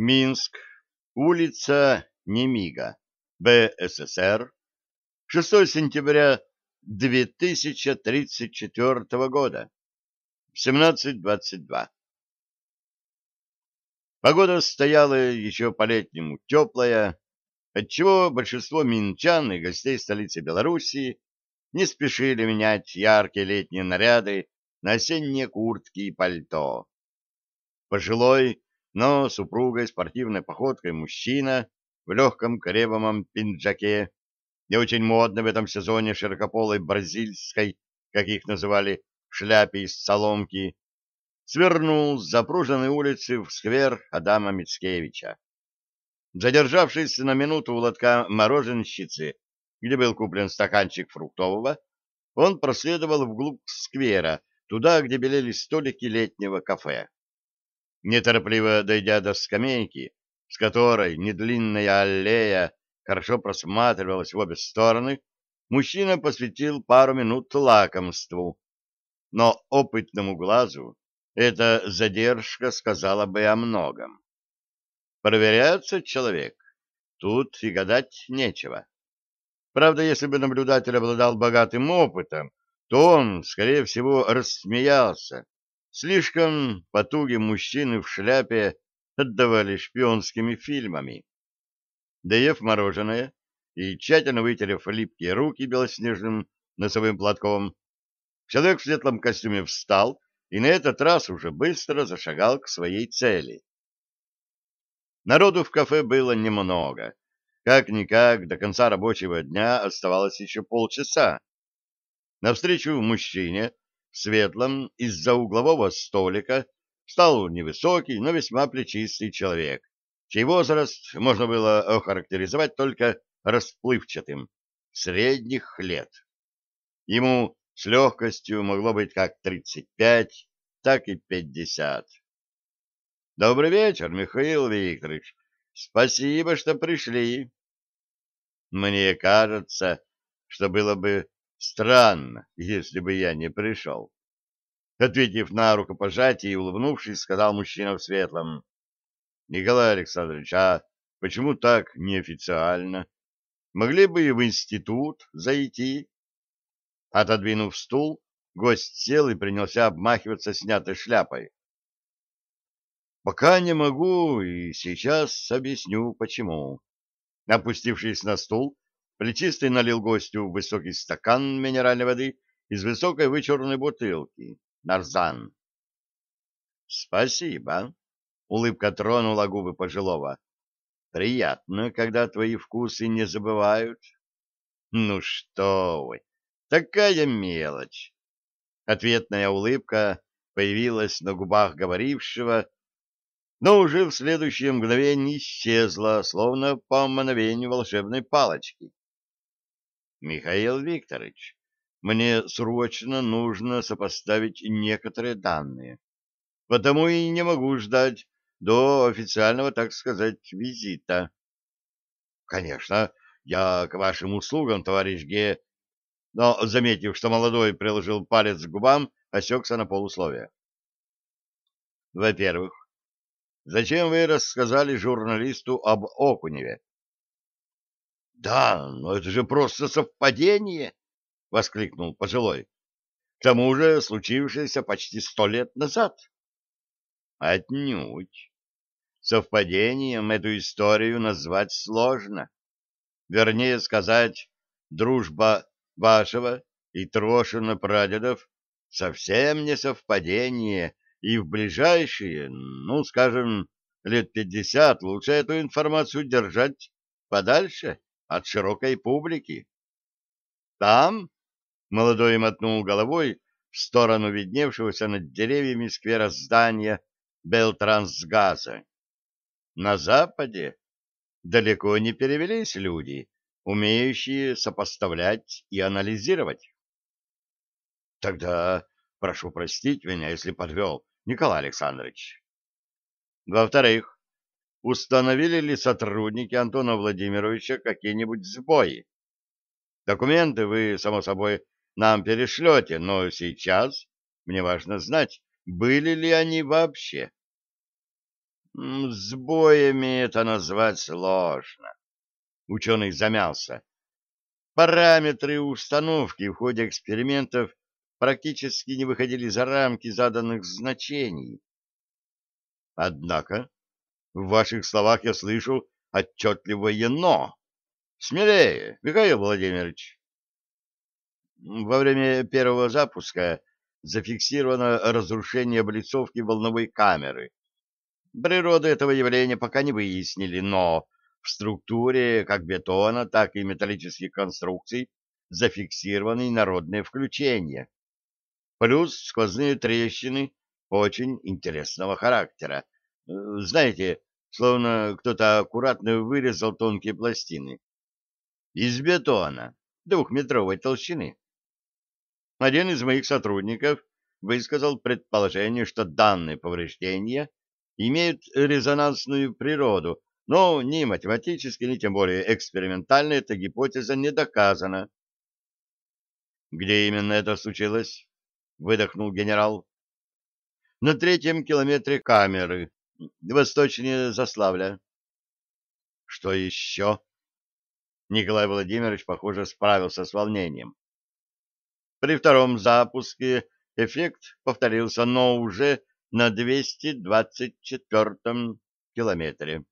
Минск, улица Немига, БССР, 6 сентября 2034 года, 17.22. Погода стояла еще по-летнему теплая, отчего большинство минчан и гостей столицы Белоруссии не спешили менять яркие летние наряды на осенние куртки и пальто. Пожилой, но супругой спортивной походкой мужчина в легком кремовом пинджаке и очень модно в этом сезоне широкополой бразильской, как их называли, шляпе из соломки, свернул с запруженной улицы в сквер Адама Мицкевича. Задержавшись на минуту у лотка мороженщицы, где был куплен стаканчик фруктового, он проследовал вглубь сквера, туда, где белели столики летнего кафе. Неторопливо дойдя до скамейки, с которой недлинная аллея хорошо просматривалась в обе стороны, мужчина посвятил пару минут лакомству. Но опытному глазу эта задержка сказала бы о многом. Проверяется человек, тут и гадать нечего. Правда, если бы наблюдатель обладал богатым опытом, то он, скорее всего, рассмеялся Слишком потуги мужчины в шляпе отдавали шпионскими фильмами. Доев мороженое и тщательно вытерев липкие руки белоснежным носовым платком, человек в светлом костюме встал и на этот раз уже быстро зашагал к своей цели. Народу в кафе было немного. Как-никак до конца рабочего дня оставалось еще полчаса. Навстречу мужчине светлом из-за углового столика стал невысокий, но весьма плечистый человек, чей возраст можно было охарактеризовать только расплывчатым, средних лет. Ему с легкостью могло быть как 35, так и 50. Добрый вечер, Михаил Викторович. Спасибо, что пришли. Мне кажется, что было бы Странно, если бы я не пришел. Ответив на рукопожатие и улыбнувшись, сказал мужчина в светлом. — Николай Александрович, а почему так неофициально? Могли бы и в институт зайти? Отодвинув стул, гость сел и принялся обмахиваться снятой шляпой. — Пока не могу, и сейчас объясню, почему. Опустившись на стул, Плечистый налил гостю высокий стакан минеральной воды из высокой вычурной бутылки. Нарзан. «Спасибо», — улыбка тронула губы пожилого. «Приятно, когда твои вкусы не забывают». «Ну что вы, такая мелочь!» Ответная улыбка появилась на губах говорившего, но уже в следующее мгновение исчезла, словно по мановению волшебной палочки. Михаил Викторович, мне срочно нужно сопоставить некоторые данные, потому и не могу ждать до официального, так сказать, визита. Конечно, я к вашим услугам, товарищ Ге, но, заметив, что молодой приложил палец к губам, осекся на полусловие. Во-первых, зачем вы рассказали журналисту об Окуневе? Да, но это же просто совпадение, воскликнул пожилой. К тому же случившееся почти сто лет назад. Отнюдь. Совпадением эту историю назвать сложно. Вернее сказать, дружба вашего и Трошина прадедов совсем не совпадение, и в ближайшие, ну, скажем, лет пятьдесят лучше эту информацию держать подальше от широкой публики. Там молодой мотнул головой в сторону видневшегося над деревьями сквера здания Белтрансгаза. На западе далеко не перевелись люди, умеющие сопоставлять и анализировать. Тогда прошу простить меня, если подвел, Николай Александрович. Во-вторых, установили ли сотрудники Антона Владимировича какие-нибудь сбои. Документы вы, само собой, нам перешлете, но сейчас мне важно знать, были ли они вообще. Сбоями это назвать сложно. Ученый замялся. Параметры установки в ходе экспериментов практически не выходили за рамки заданных значений. Однако в ваших словах я слышу отчетливое «но». Смелее, Михаил Владимирович. Во время первого запуска зафиксировано разрушение облицовки волновой камеры. Природу этого явления пока не выяснили, но в структуре как бетона, так и металлических конструкций зафиксированы народные включения. Плюс сквозные трещины очень интересного характера. Знаете, словно кто-то аккуратно вырезал тонкие пластины. Из бетона, двухметровой толщины. Один из моих сотрудников высказал предположение, что данные повреждения имеют резонансную природу, но ни математически, ни тем более экспериментально эта гипотеза не доказана. «Где именно это случилось?» — выдохнул генерал. «На третьем километре камеры, восточнее Заславля». «Что еще?» Николай Владимирович, похоже, справился с волнением. При втором запуске эффект повторился, но уже на 224-м километре.